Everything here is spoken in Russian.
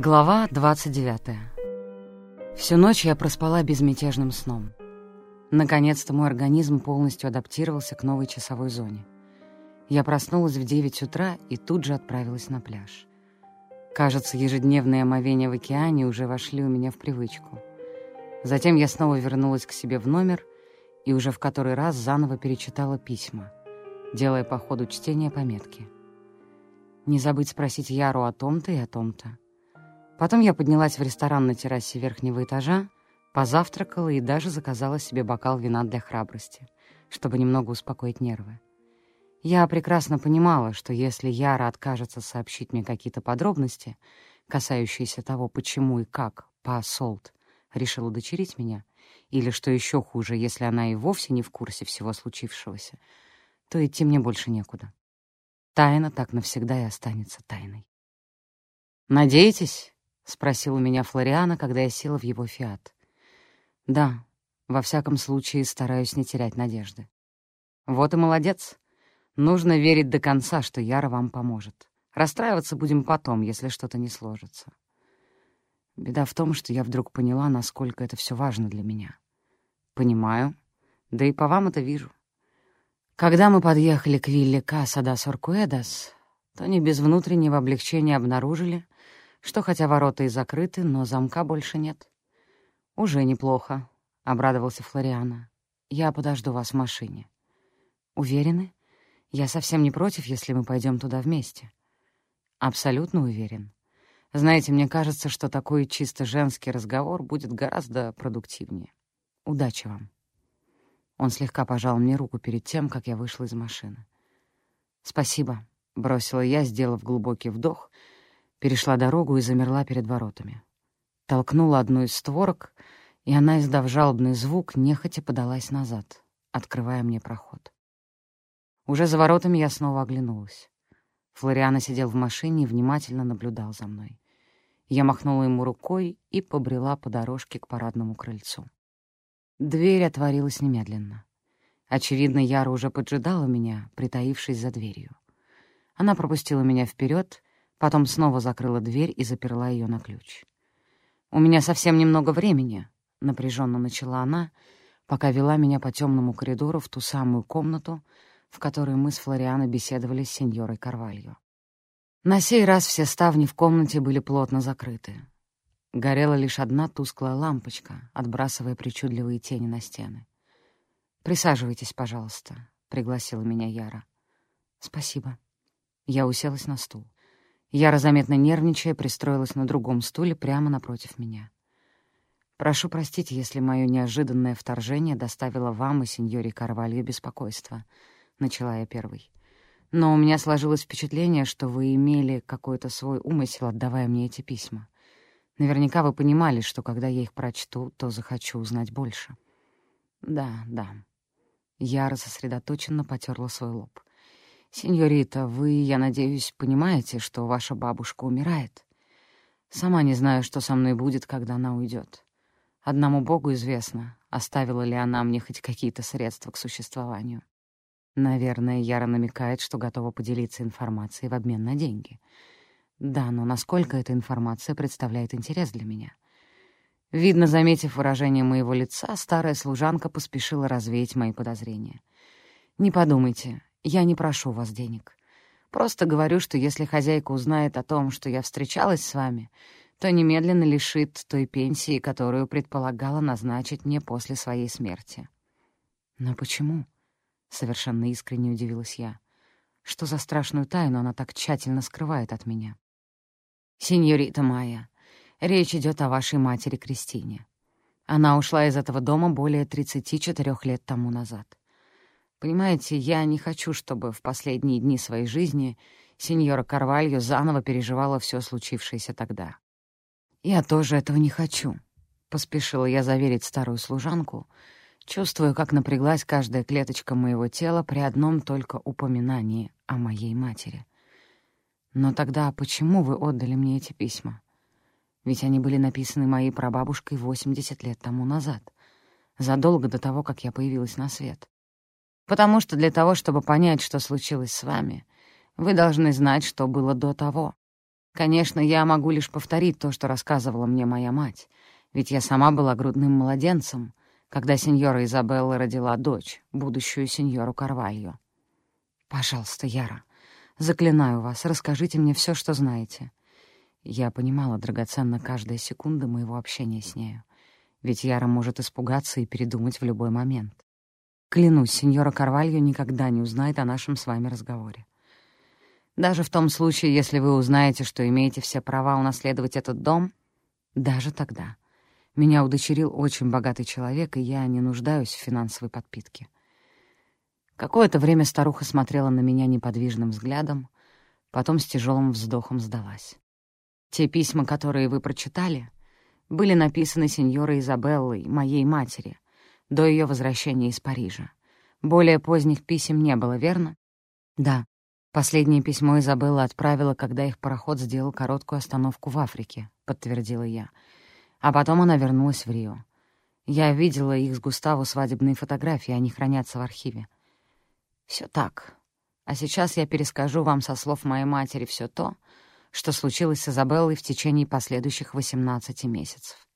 Глава 29. Всю ночь я проспала безмятежным сном. Наконец-то мой организм полностью адаптировался к новой часовой зоне. Я проснулась в 9 утра и тут же отправилась на пляж. Кажется, ежедневные омовения в океане уже вошли у меня в привычку. Затем я снова вернулась к себе в номер и уже в который раз заново перечитала письма, делая по ходу чтения пометки. Не забыть спросить Яру о том-то и о том-то. Потом я поднялась в ресторан на террасе верхнего этажа, позавтракала и даже заказала себе бокал вина для храбрости, чтобы немного успокоить нервы. Я прекрасно понимала, что если Яра откажется сообщить мне какие-то подробности, касающиеся того, почему и как Па Солт решил удочерить меня, или, что еще хуже, если она и вовсе не в курсе всего случившегося, то идти мне больше некуда. Тайна так навсегда и останется тайной. «Надеетесь?» — спросил у меня Флориана, когда я села в его «Фиат». «Да, во всяком случае стараюсь не терять надежды». «Вот и молодец. Нужно верить до конца, что Яра вам поможет. Расстраиваться будем потом, если что-то не сложится». Беда в том, что я вдруг поняла, насколько это все важно для меня. Понимаю, да и по вам это вижу. Когда мы подъехали к вилле Каса да Соркуэдас, то не без внутреннего облегчения обнаружили — что хотя ворота и закрыты, но замка больше нет. «Уже неплохо», — обрадовался Флориана. «Я подожду вас в машине». «Уверены? Я совсем не против, если мы пойдем туда вместе». «Абсолютно уверен. Знаете, мне кажется, что такой чисто женский разговор будет гораздо продуктивнее. Удачи вам». Он слегка пожал мне руку перед тем, как я вышла из машины. «Спасибо», — бросила я, сделав глубокий вдох — перешла дорогу и замерла перед воротами. Толкнула одну из створок, и она, издав жалобный звук, нехотя подалась назад, открывая мне проход. Уже за воротами я снова оглянулась. Флориана сидел в машине и внимательно наблюдал за мной. Я махнула ему рукой и побрела по дорожке к парадному крыльцу. Дверь отворилась немедленно. Очевидно, Яра уже поджидала меня, притаившись за дверью. Она пропустила меня вперед Потом снова закрыла дверь и заперла ее на ключ. «У меня совсем немного времени», — напряженно начала она, пока вела меня по темному коридору в ту самую комнату, в которой мы с Флорианой беседовали с сеньорой Карвальо. На сей раз все ставни в комнате были плотно закрыты. Горела лишь одна тусклая лампочка, отбрасывая причудливые тени на стены. «Присаживайтесь, пожалуйста», — пригласила меня Яра. «Спасибо». Я уселась на стул. Яра, заметно нервничая, пристроилась на другом стуле прямо напротив меня. «Прошу простить, если мое неожиданное вторжение доставило вам и сеньоре Карвальо беспокойство», — начала я первой. «Но у меня сложилось впечатление, что вы имели какой-то свой умысел, отдавая мне эти письма. Наверняка вы понимали, что когда я их прочту, то захочу узнать больше». «Да, да». Яра сосредоточенно потерла свой лоб. «Сеньорита, вы, я надеюсь, понимаете, что ваша бабушка умирает? Сама не знаю, что со мной будет, когда она уйдет. Одному Богу известно, оставила ли она мне хоть какие-то средства к существованию. Наверное, Яра намекает, что готова поделиться информацией в обмен на деньги. Да, но насколько эта информация представляет интерес для меня?» Видно, заметив выражение моего лица, старая служанка поспешила развеять мои подозрения. «Не подумайте, я не прошу вас денег. Просто говорю, что если хозяйка узнает о том, что я встречалась с вами, то немедленно лишит той пенсии, которую предполагала назначить мне после своей смерти». «Но почему?» — совершенно искренне удивилась я. «Что за страшную тайну она так тщательно скрывает от меня?» «Сеньорита Майя, речь идет о вашей матери Кристине. Она ушла из этого дома более 34 лет тому назад. Понимаете, я не хочу, чтобы в последние дни своей жизни сеньора Карвальо заново переживала все случившееся тогда. «Я тоже этого не хочу», — поспешила я заверить старую служанку, чувствуя, как напряглась каждая клеточка моего тела при одном только упоминании о моей матери. «Но тогда почему вы отдали мне эти письма? Ведь они были написаны моей прабабушкой 80 лет тому назад, задолго до того, как я появилась на свет. Потому что для того, чтобы понять, что случилось с вами, вы должны знать, что было до того. Конечно, я могу лишь повторить то, что рассказывала мне моя мать, ведь я сама была грудным младенцем, когда сеньора Изабелла родила дочь, будущую сеньору Карвальо. Пожалуйста, Яра, заклинаю вас, расскажите мне все, что знаете. Я понимала драгоценно каждая секунда моего общения с нею, ведь Яра может испугаться и передумать в любой момент. Клянусь, сеньора Карвальо никогда не узнает о нашем с вами разговоре. Даже в том случае, если вы узнаете, что имеете все права унаследовать этот дом, даже тогда — меня удочерил очень богатый человек, и я не нуждаюсь в финансовой подпитке. Какое-то время старуха смотрела на меня неподвижным взглядом, потом с тяжелым вздохом сдалась. Те письма, которые вы прочитали, были написаны сеньорой Изабеллой, моей матери, до ее возвращения из Парижа. Более поздних писем не было, верно? Да. Последнее письмо Изабелла отправила, когда их пароход сделал короткую остановку в Африке, подтвердила я — а потом она вернулась в Рио. Я видела их с Густаву свадебные фотографии, они хранятся в архиве. Все так. А сейчас я перескажу вам со слов моей матери все то, что случилось с Изабеллой в течение последующих 18 месяцев.